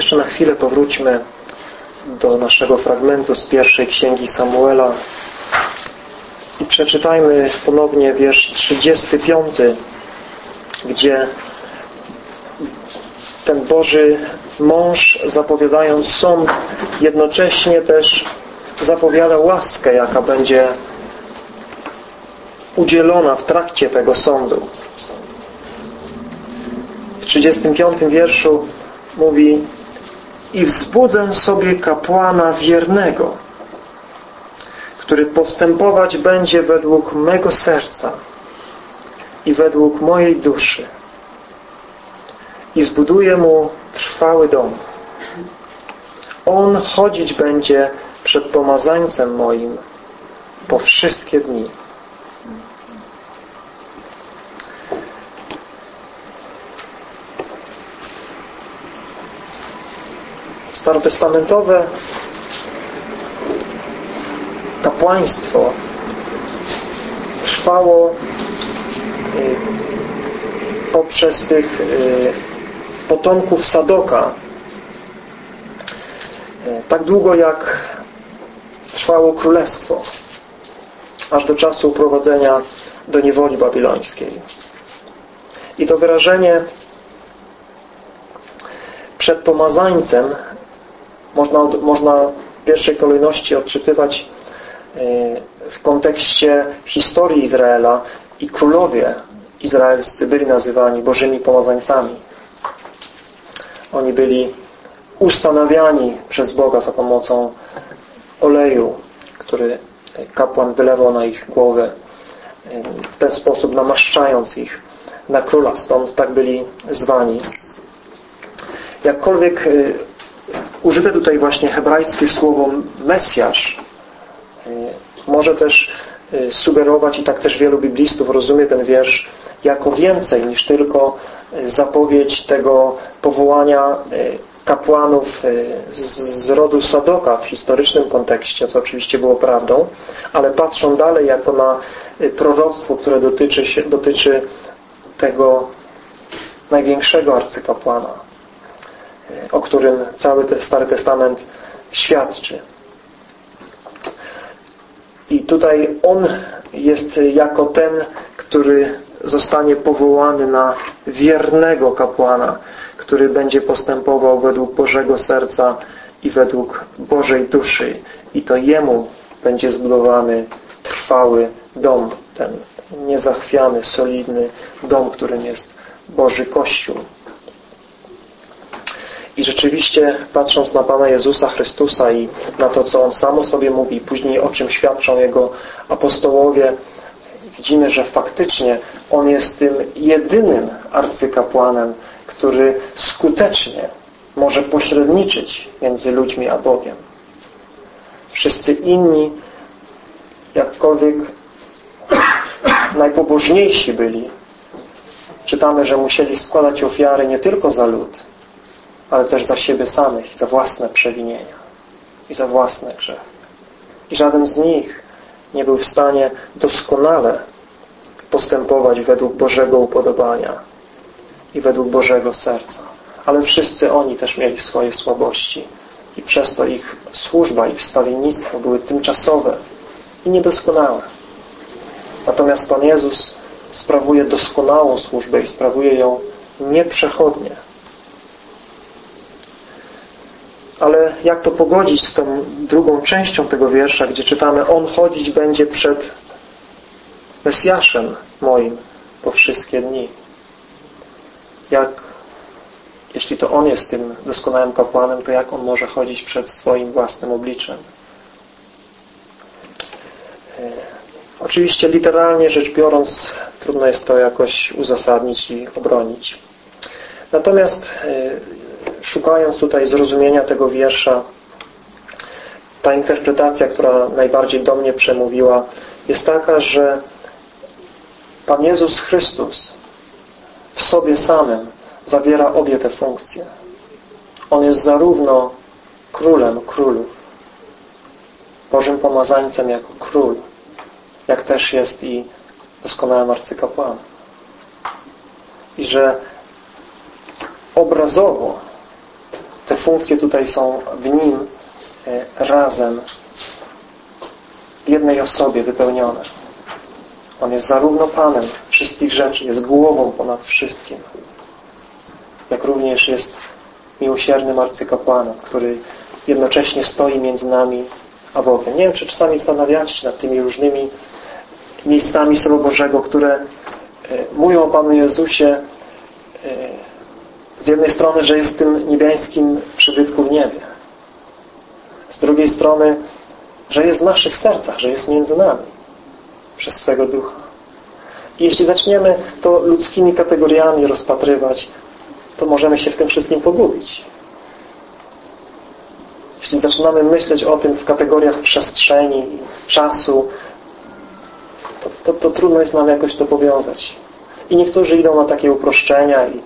Jeszcze na chwilę powróćmy do naszego fragmentu z pierwszej księgi Samuela i przeczytajmy ponownie wiersz 35, gdzie ten Boży mąż zapowiadając sąd jednocześnie też zapowiada łaskę, jaka będzie udzielona w trakcie tego sądu. W 35 wierszu mówi i wzbudzę sobie kapłana wiernego, który postępować będzie według mego serca i według mojej duszy i zbuduję mu trwały dom. On chodzić będzie przed pomazańcem moim po wszystkie dni. Starotestamentowe kapłaństwo trwało y, poprzez tych y, potomków Sadoka y, tak długo jak trwało królestwo aż do czasu uprowadzenia do niewoli babilońskiej. I to wyrażenie przed pomazańcem można, można w pierwszej kolejności odczytywać e, w kontekście historii Izraela i królowie izraelscy byli nazywani Bożymi Pomazańcami. Oni byli ustanawiani przez Boga za pomocą oleju, który kapłan wylewał na ich głowę, e, w ten sposób namaszczając ich na króla. Stąd tak byli zwani. Jakkolwiek e, użyte tutaj właśnie hebrajskie słowo Mesjasz y, może też y, sugerować i tak też wielu biblistów rozumie ten wiersz jako więcej niż tylko y, zapowiedź tego powołania kapłanów z rodu Sadoka w historycznym kontekście, co oczywiście było prawdą, ale patrzą dalej jako na proroctwo, które dotyczy, dotyczy tego największego arcykapłana, o którym cały ten Stary Testament świadczy. I tutaj On jest jako ten, który zostanie powołany na wiernego kapłana, który będzie postępował według Bożego serca i według Bożej duszy. I to Jemu będzie zbudowany trwały dom, ten niezachwiany, solidny dom, którym jest Boży Kościół. I rzeczywiście patrząc na Pana Jezusa Chrystusa i na to, co On sam o sobie mówi, później o czym świadczą Jego apostołowie, widzimy, że faktycznie On jest tym jedynym arcykapłanem, który skutecznie może pośredniczyć między ludźmi a Bogiem. Wszyscy inni, jakkolwiek najpobożniejsi byli, czytamy, że musieli składać ofiary nie tylko za lud, ale też za siebie samych za własne przewinienia i za własne grzechy. I żaden z nich nie był w stanie doskonale postępować według Bożego upodobania i według Bożego serca. Ale wszyscy oni też mieli swoje słabości i przez to ich służba i wstawiennictwo były tymczasowe i niedoskonałe. Natomiast Pan Jezus sprawuje doskonałą służbę i sprawuje ją nieprzechodnie. Ale jak to pogodzić z tą drugą częścią tego wiersza, gdzie czytamy On chodzić będzie przed Mesjaszem moim po wszystkie dni. Jak, jeśli to On jest tym doskonałym kapłanem, to jak On może chodzić przed swoim własnym obliczem? E, oczywiście literalnie rzecz biorąc trudno jest to jakoś uzasadnić i obronić. Natomiast e, szukając tutaj zrozumienia tego wiersza, ta interpretacja, która najbardziej do mnie przemówiła, jest taka, że Pan Jezus Chrystus w sobie samym zawiera obie te funkcje. On jest zarówno królem królów, Bożym pomazańcem jako król, jak też jest i doskonałym arcykapłanem. I że obrazowo te funkcje tutaj są w Nim e, razem w jednej osobie wypełnione. On jest zarówno Panem wszystkich rzeczy, jest głową ponad wszystkim, jak również jest miłosiernym arcykapłanem, który jednocześnie stoi między nami a Bogiem. Nie wiem, czy czasami zastanawiacie się nad tymi różnymi miejscami Słowa Bożego, które e, mówią o Panu Jezusie z jednej strony, że jest tym niebiańskim przybytku w niebie. Z drugiej strony, że jest w naszych sercach, że jest między nami przez swego ducha. I jeśli zaczniemy to ludzkimi kategoriami rozpatrywać, to możemy się w tym wszystkim pogubić. Jeśli zaczynamy myśleć o tym w kategoriach przestrzeni, czasu, to, to, to trudno jest nam jakoś to powiązać. I niektórzy idą na takie uproszczenia i,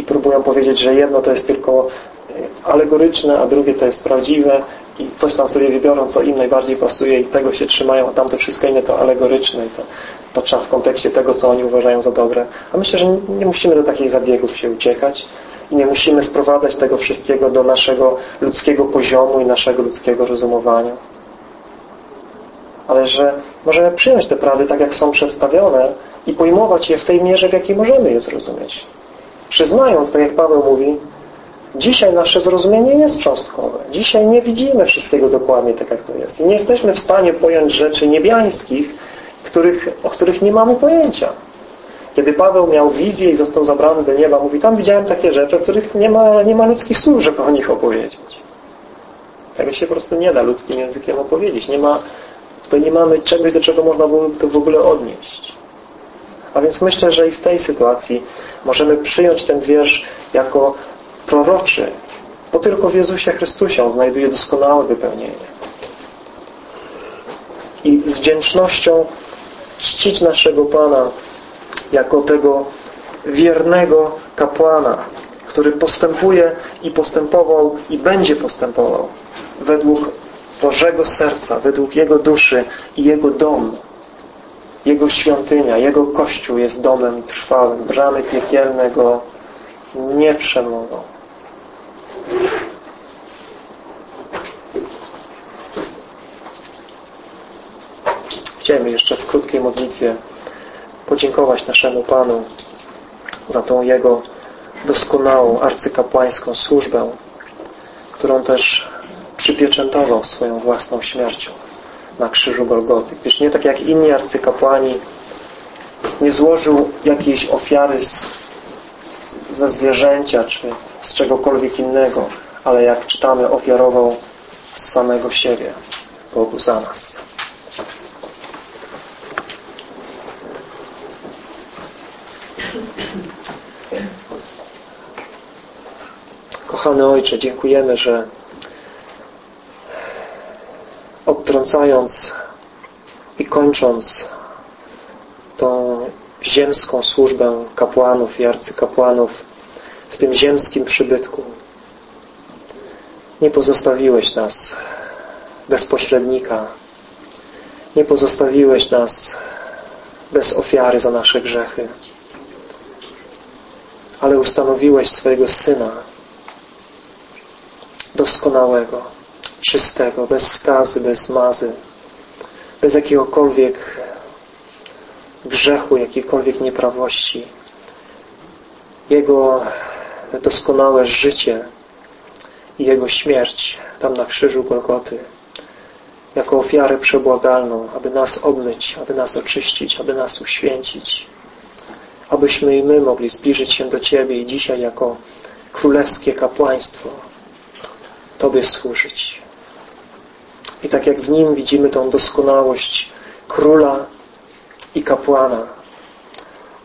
i próbują powiedzieć, że jedno to jest tylko e, alegoryczne, a drugie to jest prawdziwe i coś tam sobie wybiorą, co im najbardziej pasuje i tego się trzymają, a tamte wszystko inne to alegoryczne i to, to trzeba w kontekście tego, co oni uważają za dobre. A myślę, że nie musimy do takich zabiegów się uciekać i nie musimy sprowadzać tego wszystkiego do naszego ludzkiego poziomu i naszego ludzkiego rozumowania. Ale że możemy przyjąć te prawdy tak, jak są przedstawione i pojmować je w tej mierze, w jakiej możemy je zrozumieć. Przyznając, tak jak Paweł mówi, dzisiaj nasze zrozumienie jest cząstkowe. Dzisiaj nie widzimy wszystkiego dokładnie tak, jak to jest. I nie jesteśmy w stanie pojąć rzeczy niebiańskich, których, o których nie mamy pojęcia. Kiedy Paweł miał wizję i został zabrany do nieba, mówi, tam widziałem takie rzeczy, o których nie ma, nie ma ludzkich słów, żeby o nich opowiedzieć. Tego się po prostu nie da ludzkim językiem opowiedzieć. Nie ma, to nie mamy czegoś, do czego można byłoby to w ogóle odnieść. A więc myślę, że i w tej sytuacji możemy przyjąć ten wiersz jako proroczy, bo tylko w Jezusie Chrystusie on znajduje doskonałe wypełnienie. I z wdzięcznością czcić naszego Pana jako tego wiernego kapłana, który postępuje i postępował i będzie postępował według Bożego serca, według Jego duszy i Jego dom, Jego świątynia, Jego Kościół jest domem trwałym. Bramy piekielne Go nie przemogą. Chciałem jeszcze w krótkiej modlitwie podziękować naszemu Panu za tą Jego doskonałą arcykapłańską służbę, którą też przypieczętował swoją własną śmiercią na krzyżu Golgoty. Gdyż nie tak jak inni arcykapłani nie złożył jakiejś ofiary z, ze zwierzęcia czy z czegokolwiek innego, ale jak czytamy, ofiarował z samego siebie Bogu za nas. Kochany Ojcze, dziękujemy, że odtrącając i kończąc tą ziemską służbę kapłanów i arcykapłanów w tym ziemskim przybytku, nie pozostawiłeś nas bez pośrednika, nie pozostawiłeś nas bez ofiary za nasze grzechy, ale ustanowiłeś swojego Syna doskonałego, czystego, bez skazy, bez mazy, bez jakiegokolwiek grzechu, jakiejkolwiek nieprawości. Jego doskonałe życie i Jego śmierć tam na krzyżu Golgoty jako ofiarę przebłagalną, aby nas obmyć, aby nas oczyścić, aby nas uświęcić, abyśmy i my mogli zbliżyć się do Ciebie i dzisiaj jako królewskie kapłaństwo Tobie służyć. I tak jak w Nim widzimy tą doskonałość króla i kapłana,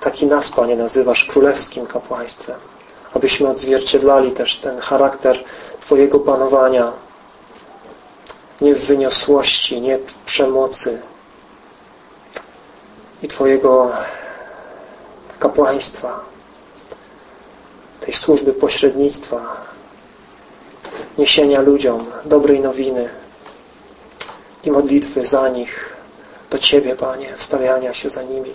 taki nas, Panie, nazywasz królewskim kapłaństwem, abyśmy odzwierciedlali też ten charakter Twojego panowania. Nie w wyniosłości, nie w przemocy. I Twojego kapłaństwa, tej służby pośrednictwa, niesienia ludziom dobrej nowiny i modlitwy za nich do Ciebie, Panie, wstawiania się za nimi.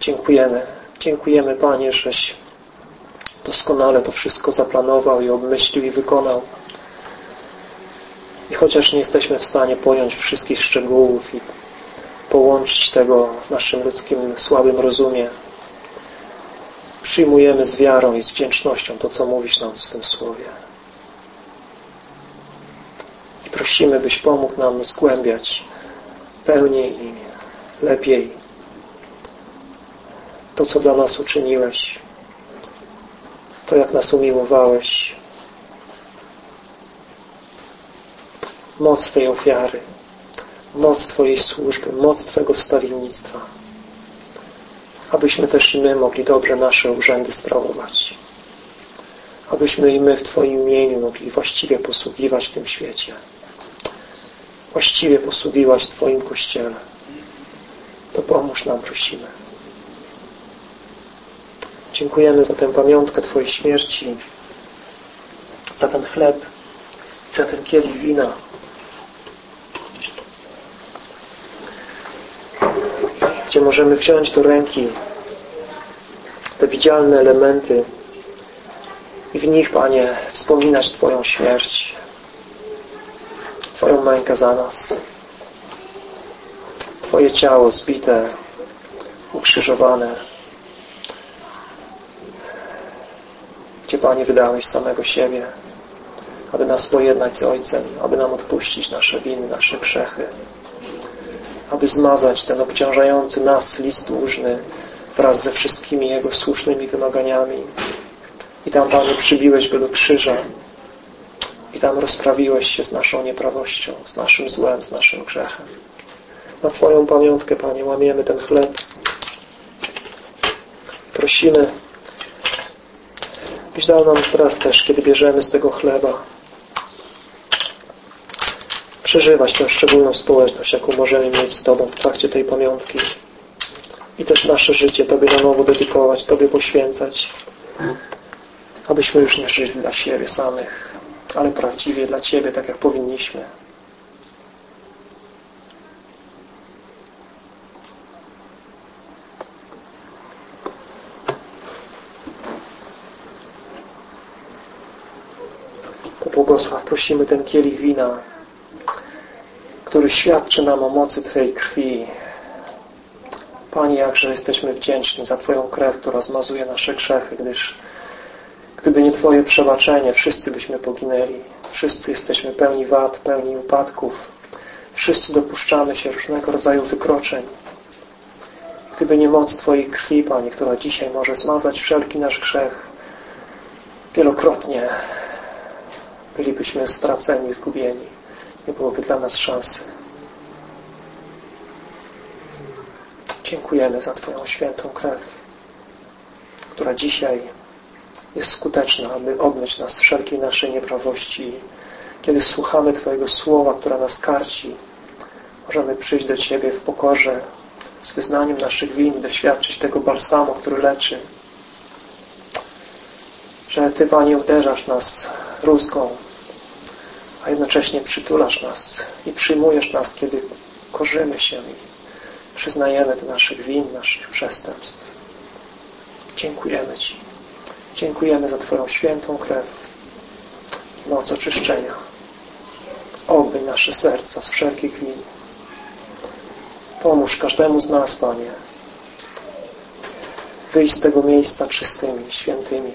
Dziękujemy. Dziękujemy, Panie, żeś doskonale to wszystko zaplanował i obmyślił i wykonał. I chociaż nie jesteśmy w stanie pojąć wszystkich szczegółów i połączyć tego w naszym ludzkim słabym rozumie, przyjmujemy z wiarą i z wdzięcznością to, co mówisz nam w swym Słowie. Prosimy, byś pomógł nam zgłębiać pełniej i lepiej to, co dla nas uczyniłeś, to, jak nas umiłowałeś, moc tej ofiary, moc Twojej służby, moc Twojego wstawiennictwa, abyśmy też i my mogli dobrze nasze urzędy sprawować, abyśmy i my w Twoim imieniu mogli właściwie posługiwać w tym świecie, właściwie posługiwać w Twoim Kościele. To pomóż nam, prosimy. Dziękujemy za tę pamiątkę Twojej śmierci, za ten chleb, za ten kielich wina, gdzie możemy wziąć do ręki te widzialne elementy i w nich, Panie, wspominać Twoją śmierć, Mękę za nas, Twoje ciało zbite, ukrzyżowane, gdzie, Panie, wydałeś samego siebie, aby nas pojednać z Ojcem, aby nam odpuścić nasze winy, nasze grzechy, aby zmazać ten obciążający nas list dłużny wraz ze wszystkimi Jego słusznymi wymaganiami. I tam, Panie, przybiłeś Go do krzyża i tam rozprawiłeś się z naszą nieprawością, z naszym złem, z naszym grzechem. Na Twoją pamiątkę, Panie, łamiemy ten chleb. Prosimy, byś dał nam teraz też, kiedy bierzemy z tego chleba, przeżywać tę szczególną społeczność, jaką możemy mieć z Tobą w trakcie tej pamiątki i też nasze życie Tobie na nowo dedykować, Tobie poświęcać, abyśmy już nie żyli dla siebie samych, ale prawdziwie dla Ciebie, tak jak powinniśmy. Błogosław, prosimy ten kielich wina, który świadczy nam o mocy Twojej krwi. Panie, jakże jesteśmy wdzięczni za Twoją krew, która zmazuje nasze grzechy, gdyż gdyby nie Twoje przebaczenie, wszyscy byśmy poginęli. Wszyscy jesteśmy pełni wad, pełni upadków. Wszyscy dopuszczamy się różnego rodzaju wykroczeń. Gdyby nie moc Twojej krwi, Panie, która dzisiaj może zmazać wszelki nasz grzech, wielokrotnie bylibyśmy straceni, zgubieni nie byłoby dla nas szansy. Dziękujemy za Twoją świętą krew, która dzisiaj jest skuteczna, aby obmyć nas wszelkiej naszej nieprawości. Kiedy słuchamy Twojego słowa, które nas karci, możemy przyjść do Ciebie w pokorze, z wyznaniem naszych win, doświadczyć tego balsamu, który leczy. Że Ty, Panie, uderzasz nas rózgą, a jednocześnie przytulasz nas i przyjmujesz nas, kiedy korzymy się i przyznajemy do naszych win, naszych przestępstw. Dziękujemy Ci. Dziękujemy za Twoją świętą krew, moc oczyszczenia. Obmyj nasze serca z wszelkich win. Pomóż każdemu z nas, Panie, wyjść z tego miejsca czystymi, świętymi.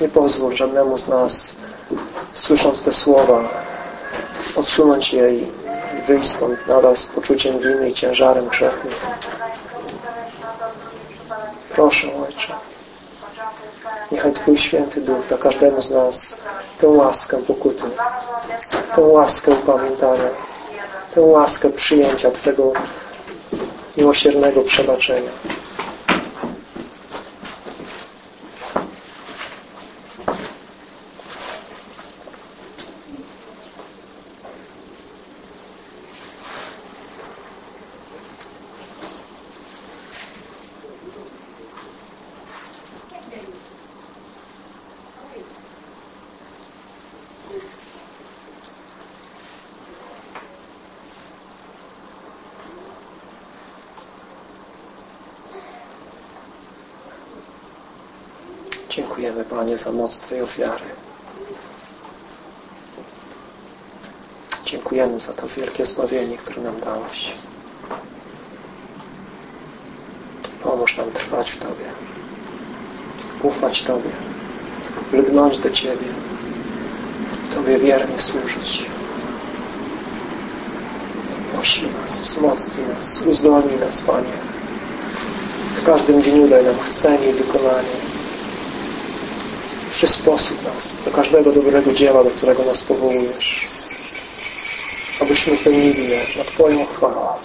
Nie pozwól żadnemu z nas, słysząc te słowa, odsunąć je i wyjść stąd nadal z poczuciem winy i ciężarem grzechu. Proszę, Ojcze, niechaj Twój Święty Duch da każdemu z nas tę łaskę pokuty, tę łaskę upamiętania, tę łaskę przyjęcia Twego miłosiernego przebaczenia. Dziękujemy, Panie, za moc Twojej ofiary. Dziękujemy za to wielkie zbawienie, które nam dałeś. Pomóż nam trwać w Tobie, ufać Tobie, lgnąć do Ciebie, Tobie wiernie służyć. Osi nas, wzmocnij nas, uzdolnij nas, Panie. W każdym dniu daj nam chcenie i wykonanie. Przysposób nas do każdego dobrego dzieła, do którego nas powołujesz. Abyśmy pełnili je na Twoją chwałę.